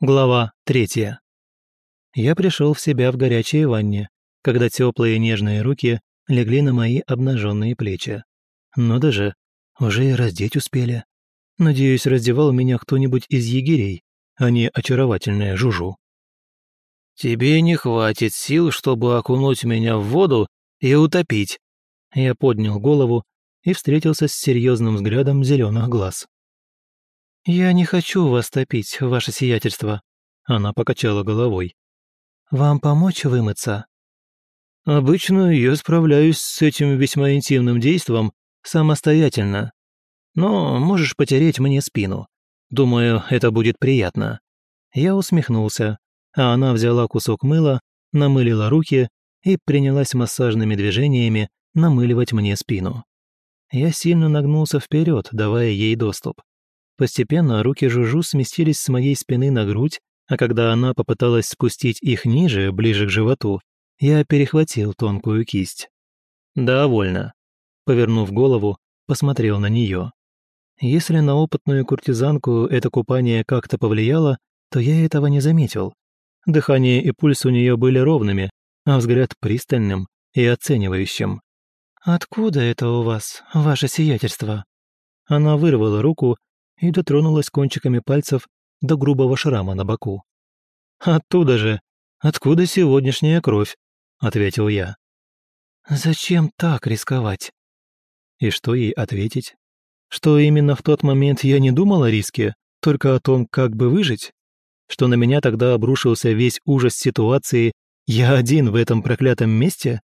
Глава третья. Я пришел в себя в горячей ванне, когда теплые нежные руки легли на мои обнаженные плечи. Ну даже, уже и раздеть успели. Надеюсь, раздевал меня кто-нибудь из егерей, а не очаровательная Жужу. «Тебе не хватит сил, чтобы окунуть меня в воду и утопить». Я поднял голову и встретился с серьезным взглядом зеленых глаз. «Я не хочу вас топить, ваше сиятельство», — она покачала головой. «Вам помочь вымыться?» «Обычно я справляюсь с этим весьма интимным действом самостоятельно. Но можешь потереть мне спину. Думаю, это будет приятно». Я усмехнулся, а она взяла кусок мыла, намылила руки и принялась массажными движениями намыливать мне спину. Я сильно нагнулся вперед, давая ей доступ. Постепенно руки Жужу сместились с моей спины на грудь, а когда она попыталась спустить их ниже, ближе к животу, я перехватил тонкую кисть. «Довольно». Повернув голову, посмотрел на нее. Если на опытную куртизанку это купание как-то повлияло, то я этого не заметил. Дыхание и пульс у нее были ровными, а взгляд пристальным и оценивающим. «Откуда это у вас, ваше сиятельство?» Она вырвала руку и дотронулась кончиками пальцев до грубого шрама на боку. «Оттуда же! Откуда сегодняшняя кровь?» — ответил я. «Зачем так рисковать?» И что ей ответить? Что именно в тот момент я не думал о риске, только о том, как бы выжить? Что на меня тогда обрушился весь ужас ситуации «я один в этом проклятом месте?»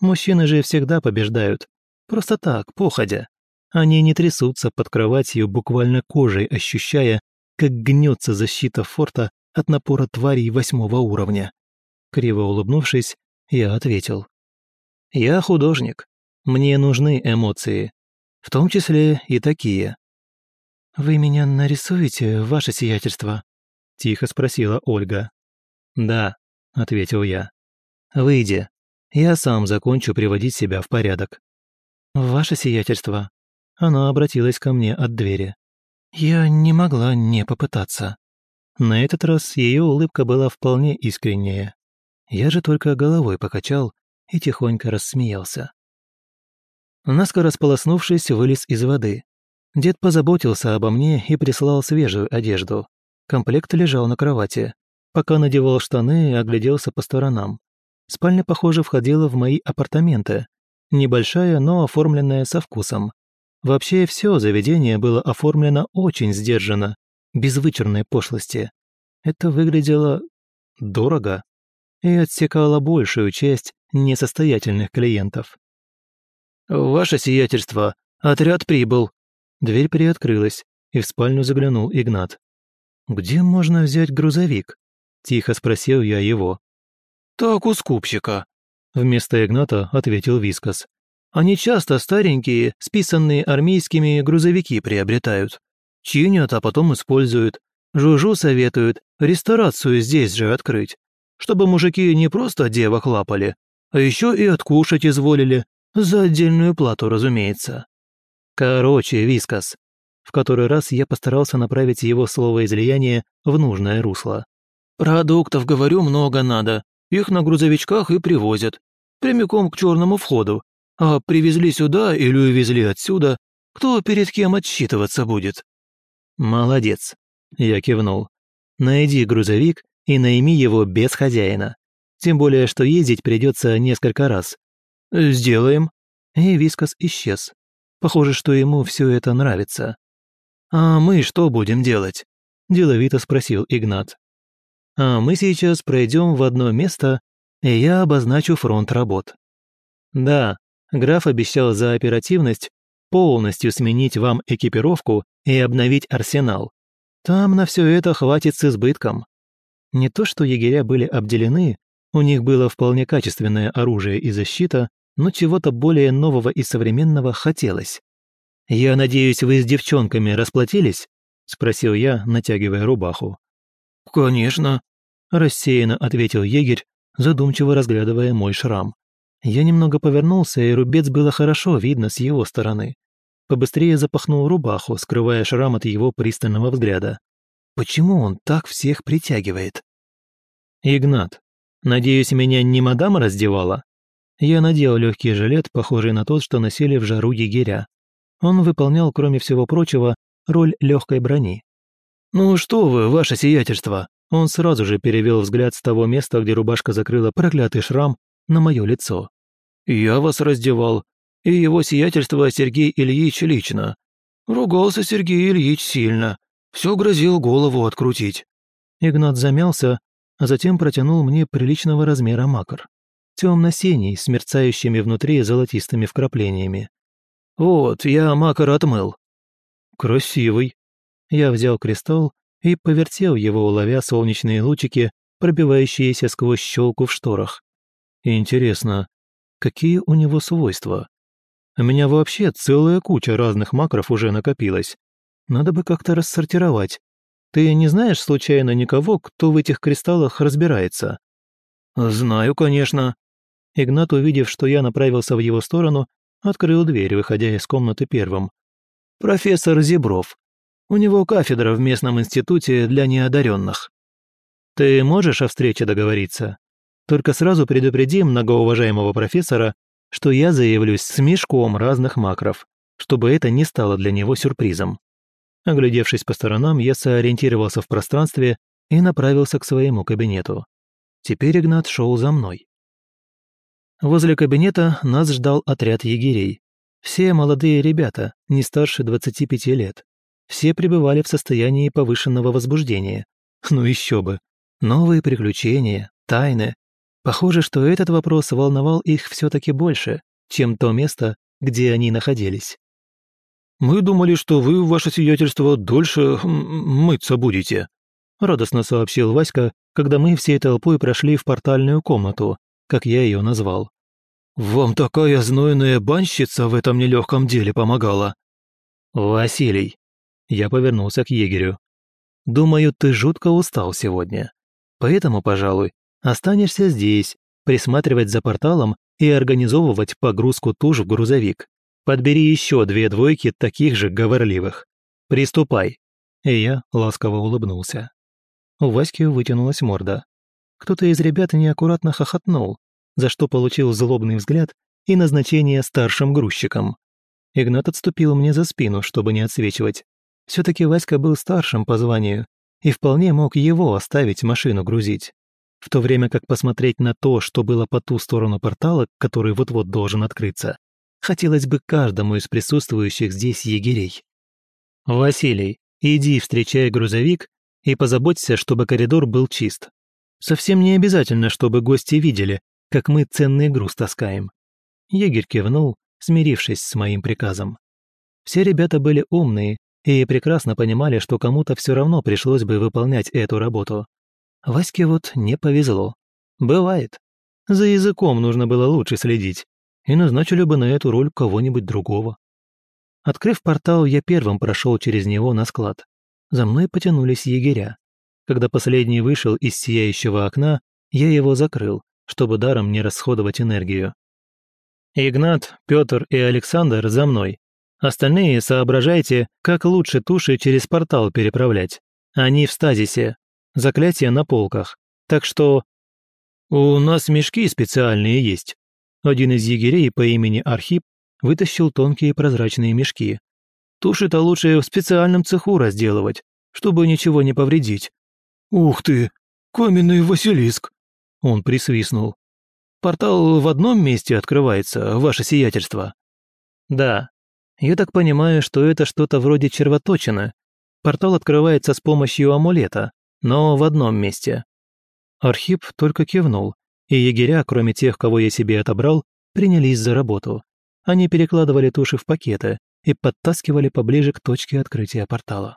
Мужчины же всегда побеждают. Просто так, походя. Они не трясутся под кроватью, буквально кожей ощущая, как гнется защита форта от напора тварей восьмого уровня. Криво улыбнувшись, я ответил. «Я художник. Мне нужны эмоции. В том числе и такие». «Вы меня нарисуете, ваше сиятельство?» — тихо спросила Ольга. «Да», — ответил я. «Выйди. Я сам закончу приводить себя в порядок». «Ваше сиятельство», она обратилась ко мне от двери. Я не могла не попытаться. На этот раз ее улыбка была вполне искренняя. Я же только головой покачал и тихонько рассмеялся. Наскоро сполоснувшись, вылез из воды. Дед позаботился обо мне и прислал свежую одежду. Комплект лежал на кровати. Пока надевал штаны огляделся по сторонам. Спальня, похоже, входила в мои апартаменты. Небольшая, но оформленная со вкусом. Вообще все заведение было оформлено очень сдержанно, без вычурной пошлости. Это выглядело дорого и отсекало большую часть несостоятельных клиентов. «Ваше сиятельство, отряд прибыл». Дверь приоткрылась, и в спальню заглянул Игнат. «Где можно взять грузовик?» – тихо спросил я его. «Так у скупщика», – вместо Игната ответил Вискас. Они часто старенькие, списанные армейскими грузовики приобретают. Чинят, а потом используют. Жужу советуют ресторацию здесь же открыть, чтобы мужики не просто девок лапали, а еще и откушать изволили, за отдельную плату, разумеется. Короче, Вискас. В который раз я постарался направить его словоизлияние в нужное русло. «Продуктов, говорю, много надо. Их на грузовичках и привозят. Прямиком к черному входу, а привезли сюда или увезли отсюда, кто перед кем отсчитываться будет?» «Молодец», — я кивнул. «Найди грузовик и найми его без хозяина. Тем более, что ездить придется несколько раз». «Сделаем». И Вискас исчез. Похоже, что ему все это нравится. «А мы что будем делать?» – деловито спросил Игнат. «А мы сейчас пройдем в одно место, и я обозначу фронт работ». «Да, Граф обещал за оперативность полностью сменить вам экипировку и обновить арсенал. Там на все это хватит с избытком. Не то что егеря были обделены, у них было вполне качественное оружие и защита, но чего-то более нового и современного хотелось. «Я надеюсь, вы с девчонками расплатились?» – спросил я, натягивая рубаху. «Конечно», – рассеянно ответил егерь, задумчиво разглядывая мой шрам. Я немного повернулся, и рубец было хорошо видно с его стороны. Побыстрее запахнул рубаху, скрывая шрам от его пристального взгляда. Почему он так всех притягивает? Игнат, надеюсь, меня не мадам раздевала? Я надел легкий жилет, похожий на тот, что носили в жару егеря. Он выполнял, кроме всего прочего, роль легкой брони. «Ну что вы, ваше сиятельство!» Он сразу же перевел взгляд с того места, где рубашка закрыла проклятый шрам, на мое лицо. «Я вас раздевал, и его сиятельство Сергей Ильич лично. Ругался Сергей Ильич сильно, все грозил голову открутить». Игнат замялся, а затем протянул мне приличного размера макар. Темно-синий, с мерцающими внутри золотистыми вкраплениями. «Вот, я макар отмыл». «Красивый». Я взял кристалл и повертел его, ловя солнечные лучики, пробивающиеся сквозь щелку в шторах. Интересно, какие у него свойства? У меня вообще целая куча разных макров уже накопилась. Надо бы как-то рассортировать. Ты не знаешь случайно никого, кто в этих кристаллах разбирается? Знаю, конечно. Игнат, увидев, что я направился в его сторону, открыл дверь, выходя из комнаты первым. Профессор Зебров. У него кафедра в местном институте для неодаренных. Ты можешь о встрече договориться? Только сразу предупреди многоуважаемого профессора, что я заявлюсь с мешком разных макров, чтобы это не стало для него сюрпризом. Оглядевшись по сторонам, я сориентировался в пространстве и направился к своему кабинету. Теперь Игнат шел за мной. Возле кабинета нас ждал отряд егерей. Все молодые ребята, не старше 25 лет. Все пребывали в состоянии повышенного возбуждения. Ну еще бы. Новые приключения, тайны, Похоже, что этот вопрос волновал их все-таки больше, чем то место, где они находились. «Мы думали, что вы, ваше сиятельство, дольше мыться будете», радостно сообщил Васька, когда мы всей толпой прошли в портальную комнату, как я ее назвал. «Вам такая знойная банщица в этом нелегком деле помогала». «Василий», я повернулся к егерю. «Думаю, ты жутко устал сегодня. Поэтому, пожалуй, Останешься здесь, присматривать за порталом и организовывать погрузку туш в грузовик. Подбери еще две двойки таких же говорливых. Приступай». И я ласково улыбнулся. У Васьки вытянулась морда. Кто-то из ребят неаккуратно хохотнул, за что получил злобный взгляд и назначение старшим грузчиком. Игнат отступил мне за спину, чтобы не отсвечивать. все таки Васька был старшим по званию и вполне мог его оставить машину грузить в то время как посмотреть на то, что было по ту сторону портала, который вот-вот должен открыться, хотелось бы каждому из присутствующих здесь егерей. «Василий, иди встречай грузовик и позаботься, чтобы коридор был чист. Совсем не обязательно, чтобы гости видели, как мы ценный груз таскаем». Егерь кивнул, смирившись с моим приказом. Все ребята были умные и прекрасно понимали, что кому-то все равно пришлось бы выполнять эту работу. Ваське вот не повезло. Бывает. За языком нужно было лучше следить, и назначили бы на эту роль кого-нибудь другого. Открыв портал, я первым прошел через него на склад. За мной потянулись егеря. Когда последний вышел из сияющего окна, я его закрыл, чтобы даром не расходовать энергию. Игнат, Петр и Александр за мной. Остальные соображайте, как лучше туши через портал переправлять. Они в стазисе, заклятия на полках. Так что... У нас мешки специальные есть. Один из егерей по имени Архип вытащил тонкие прозрачные мешки. Туши-то лучше в специальном цеху разделывать, чтобы ничего не повредить. «Ух ты! Каменный Василиск!» Он присвистнул. «Портал в одном месте открывается, ваше сиятельство?» «Да. Я так понимаю, что это что-то вроде червоточины. Портал открывается с помощью амулета но в одном месте. Архип только кивнул, и егеря, кроме тех, кого я себе отобрал, принялись за работу. Они перекладывали туши в пакеты и подтаскивали поближе к точке открытия портала.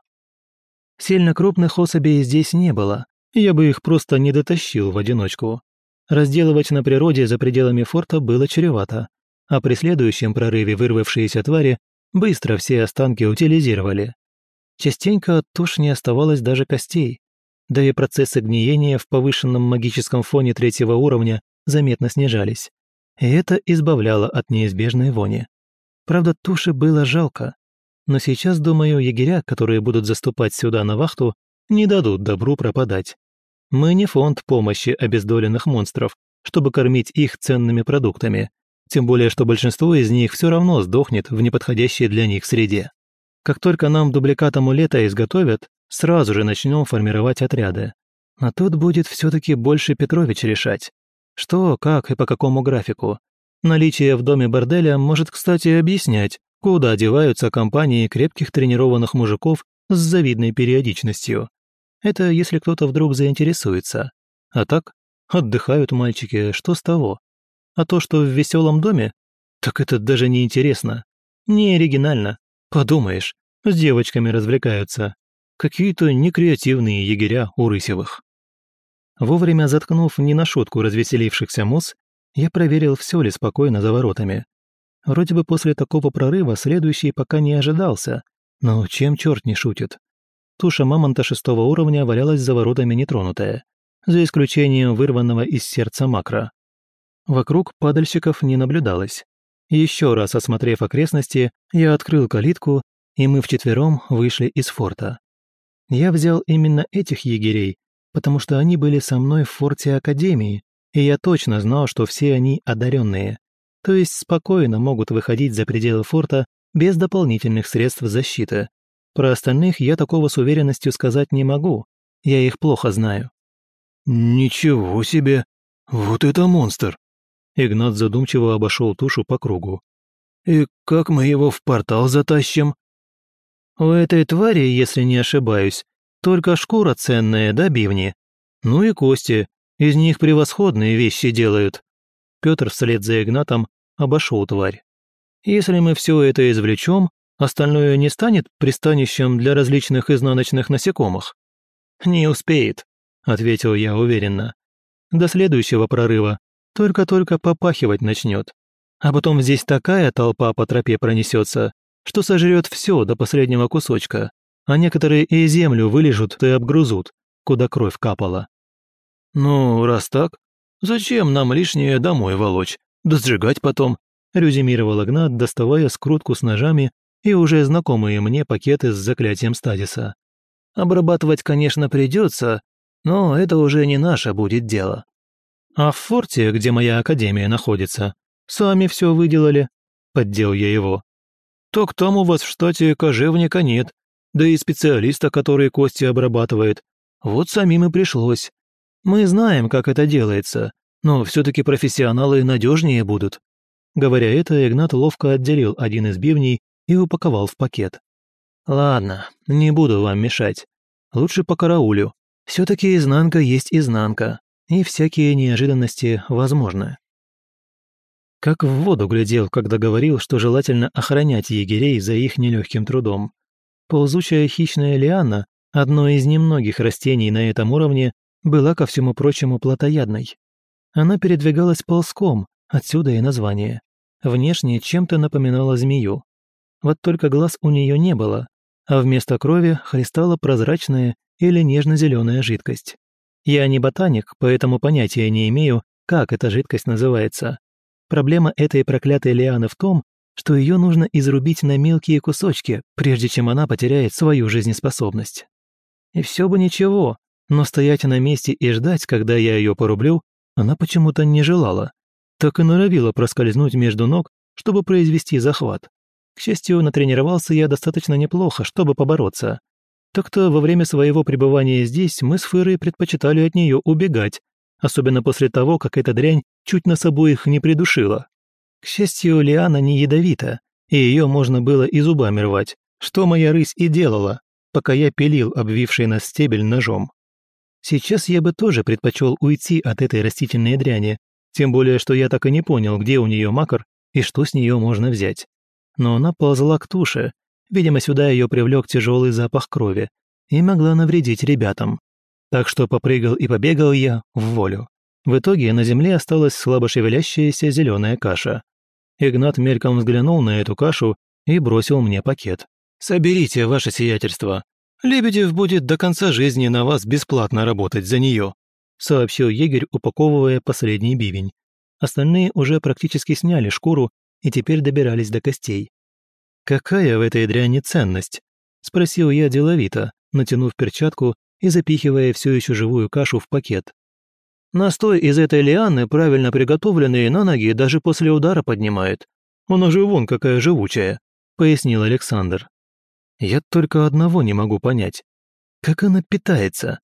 Сильно крупных особей здесь не было, я бы их просто не дотащил в одиночку. Разделывать на природе за пределами форта было чревато, а при следующем прорыве вырвавшиеся твари быстро все останки утилизировали. Частенько от туш не оставалось даже костей, да и процессы гниения в повышенном магическом фоне третьего уровня заметно снижались. И это избавляло от неизбежной вони. Правда, туши было жалко. Но сейчас, думаю, егеря, которые будут заступать сюда на вахту, не дадут добру пропадать. Мы не фонд помощи обездоленных монстров, чтобы кормить их ценными продуктами, тем более что большинство из них все равно сдохнет в неподходящей для них среде. Как только нам дубликат амулета изготовят, сразу же начнем формировать отряды. А тут будет все-таки больше Петрович решать. Что, как и по какому графику. Наличие в доме борделя может, кстати, объяснять, куда одеваются компании крепких тренированных мужиков с завидной периодичностью. Это если кто-то вдруг заинтересуется. А так, отдыхают мальчики, что с того? А то, что в веселом доме, так это даже не интересно. Не оригинально. Подумаешь, с девочками развлекаются. Какие-то некреативные егеря у Рысевых. Вовремя заткнув не на шутку развеселившихся мус, я проверил, все ли спокойно за воротами. Вроде бы после такого прорыва следующий пока не ожидался, но чем черт не шутит? Туша мамонта шестого уровня валялась за воротами нетронутая, за исключением вырванного из сердца макро. Вокруг падальщиков не наблюдалось. Еще раз осмотрев окрестности, я открыл калитку, и мы вчетвером вышли из форта. Я взял именно этих егерей, потому что они были со мной в форте Академии, и я точно знал, что все они одаренные, то есть спокойно могут выходить за пределы форта без дополнительных средств защиты, про остальных я такого с уверенностью сказать не могу. Я их плохо знаю». «Ничего себе! Вот это монстр!» Игнат задумчиво обошел тушу по кругу. «И как мы его в портал затащим?» «У этой твари, если не ошибаюсь, только шкура ценная, да, бивни? Ну и кости, из них превосходные вещи делают». Петр вслед за Игнатом обошел тварь. «Если мы все это извлечем, Остальное не станет пристанищем для различных изнаночных насекомых? Не успеет, ответил я уверенно. До следующего прорыва только-только попахивать начнет. А потом здесь такая толпа по тропе пронесется, что сожрет все до последнего кусочка, а некоторые и землю вылежут и обгрузут, куда кровь капала. «Ну, раз так, зачем нам лишнее домой волочь, да сжигать потом?» резюмировал Игнат, доставая скрутку с ножами и уже знакомые мне пакеты с заклятием стадиса. Обрабатывать, конечно, придется, но это уже не наше будет дело. А в форте, где моя академия находится, сами все выделали, поддел я его. Так там у вас в штате кожевника нет, да и специалиста, который кости обрабатывает. Вот самим и пришлось. Мы знаем, как это делается, но все-таки профессионалы надежнее будут. Говоря это, Игнат ловко отделил один из бивней и упаковал в пакет. «Ладно, не буду вам мешать. Лучше по караулю. Все-таки изнанка есть изнанка, и всякие неожиданности возможны». Как в воду глядел, когда говорил, что желательно охранять егерей за их нелегким трудом. Ползучая хищная лиана, одно из немногих растений на этом уровне, была, ко всему прочему, плотоядной. Она передвигалась ползком, отсюда и название. Внешне чем-то напоминала змею. Вот только глаз у нее не было, а вместо крови хлестала прозрачная или нежно-зеленая жидкость. Я не ботаник, поэтому понятия не имею, как эта жидкость называется. Проблема этой проклятой лианы в том, что ее нужно изрубить на мелкие кусочки, прежде чем она потеряет свою жизнеспособность. И все бы ничего, но стоять на месте и ждать, когда я ее порублю, она почему-то не желала. Так и норовила проскользнуть между ног, чтобы произвести захват. К счастью, натренировался я достаточно неплохо, чтобы побороться. Так-то во время своего пребывания здесь мы с Фырой предпочитали от нее убегать, особенно после того, как эта дрянь чуть нас обоих не придушила. К счастью, Лиана не ядовита, и ее можно было и зубами рвать, что моя рысь и делала, пока я пилил обвивший нас стебель ножом. Сейчас я бы тоже предпочел уйти от этой растительной дряни, тем более, что я так и не понял, где у нее макар и что с нее можно взять но она ползла к туше. Видимо, сюда ее привлек тяжелый запах крови и могла навредить ребятам. Так что попрыгал и побегал я в волю. В итоге на земле осталась слабо шевелящаяся зеленая каша. Игнат мельком взглянул на эту кашу и бросил мне пакет. «Соберите, ваше сиятельство. Лебедев будет до конца жизни на вас бесплатно работать за нее», сообщил егерь, упаковывая последний бивень. Остальные уже практически сняли шкуру и теперь добирались до костей. «Какая в этой дряни ценность?» – спросил я деловито, натянув перчатку и запихивая все еще живую кашу в пакет. «Настой из этой лианы, правильно приготовленный, на ноги даже после удара поднимает. Она же вон какая живучая», — пояснил Александр. «Я только одного не могу понять. Как она питается?»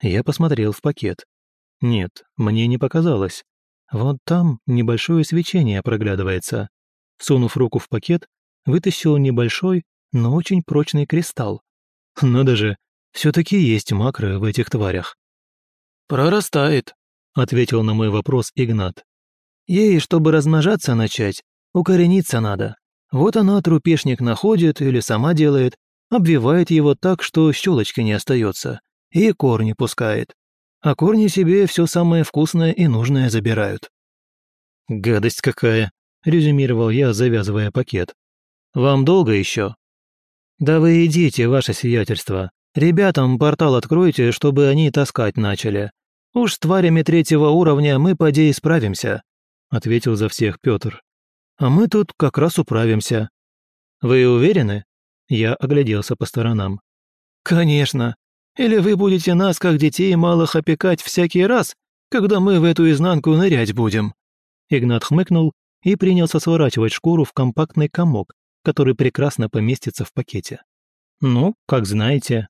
Я посмотрел в пакет. Нет, мне не показалось. Вот там небольшое свечение проглядывается. Сунув руку в пакет, вытащил небольшой, но очень прочный кристалл. Надо же, все-таки есть макро в этих тварях. «Прорастает», — ответил на мой вопрос Игнат. «Ей, чтобы размножаться начать, укорениться надо. Вот она трупешник находит или сама делает, обвивает его так, что щелочки не остается, и корни пускает. А корни себе все самое вкусное и нужное забирают». «Гадость какая!» – резюмировал я, завязывая пакет. «Вам долго еще?» «Да вы идите, ваше сиятельство. Ребятам портал откройте, чтобы они таскать начали. Уж с тварями третьего уровня мы поди справимся», – ответил за всех Петр. «А мы тут как раз управимся». «Вы уверены?» Я огляделся по сторонам. «Конечно. Или вы будете нас, как детей малых, опекать всякий раз, когда мы в эту изнанку нырять будем?» Игнат хмыкнул и принялся сворачивать шкуру в компактный комок, который прекрасно поместится в пакете. «Ну, как знаете».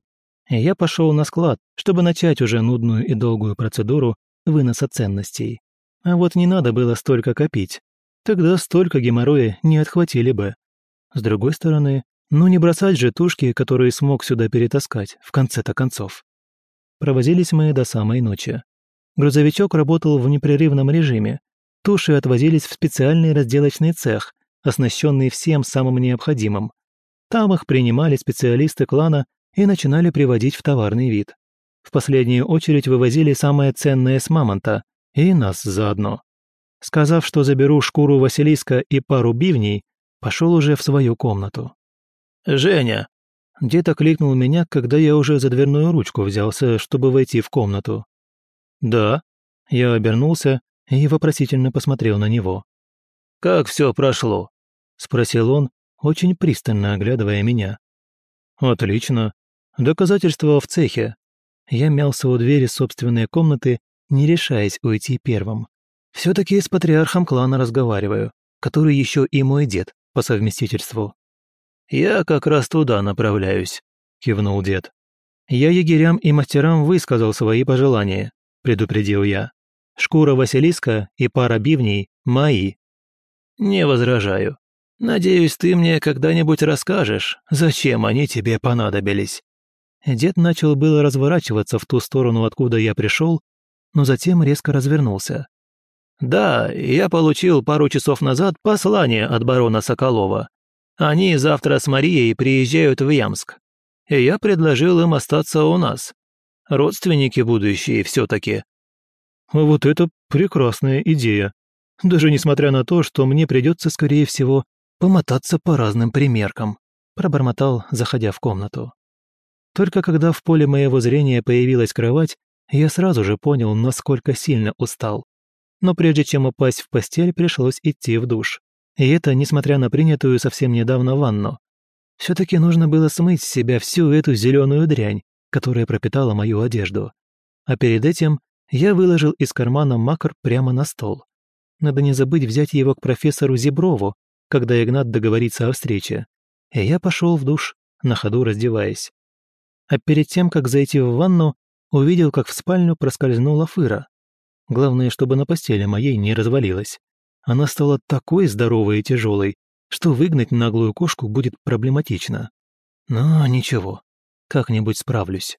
Я пошел на склад, чтобы начать уже нудную и долгую процедуру выноса ценностей. А вот не надо было столько копить. Тогда столько геморроя не отхватили бы. С другой стороны, ну не бросать же тушки, которые смог сюда перетаскать, в конце-то концов. Провозились мы до самой ночи. Грузовичок работал в непрерывном режиме, Туши отвозились в специальный разделочный цех, оснащенный всем самым необходимым. Там их принимали специалисты клана и начинали приводить в товарный вид. В последнюю очередь вывозили самое ценное с мамонта, и нас заодно. Сказав, что заберу шкуру Василиска и пару бивней, пошел уже в свою комнату. «Женя!» Дед окликнул меня, когда я уже за дверную ручку взялся, чтобы войти в комнату. «Да». Я обернулся и вопросительно посмотрел на него. «Как все прошло?» – спросил он, очень пристально оглядывая меня. «Отлично. Доказательства в цехе». Я мялся у двери собственной комнаты, не решаясь уйти первым. все таки с патриархом клана разговариваю, который еще и мой дед по совместительству. «Я как раз туда направляюсь», – кивнул дед. «Я егерям и мастерам высказал свои пожелания», – предупредил я. Шкура Василиска и пара бивней мои». «Не возражаю. Надеюсь, ты мне когда-нибудь расскажешь, зачем они тебе понадобились». Дед начал было разворачиваться в ту сторону, откуда я пришел, но затем резко развернулся. «Да, я получил пару часов назад послание от барона Соколова. Они завтра с Марией приезжают в Ямск. И я предложил им остаться у нас. Родственники будущие все-таки. Вот это прекрасная идея. Даже несмотря на то, что мне придется, скорее всего, помотаться по разным примеркам, пробормотал, заходя в комнату. Только когда в поле моего зрения появилась кровать, я сразу же понял, насколько сильно устал. Но прежде чем упасть в постель, пришлось идти в душ. И это несмотря на принятую совсем недавно ванну. все таки нужно было смыть с себя всю эту зеленую дрянь, которая пропитала мою одежду. А перед этим я выложил из кармана макар прямо на стол. Надо не забыть взять его к профессору Зеброву, когда Игнат договорится о встрече. И я пошел в душ, на ходу раздеваясь. А перед тем, как зайти в ванну, увидел, как в спальню проскользнула Фыра. Главное, чтобы на постели моей не развалилась. Она стала такой здоровой и тяжелой, что выгнать наглую кошку будет проблематично. Но ничего, как-нибудь справлюсь.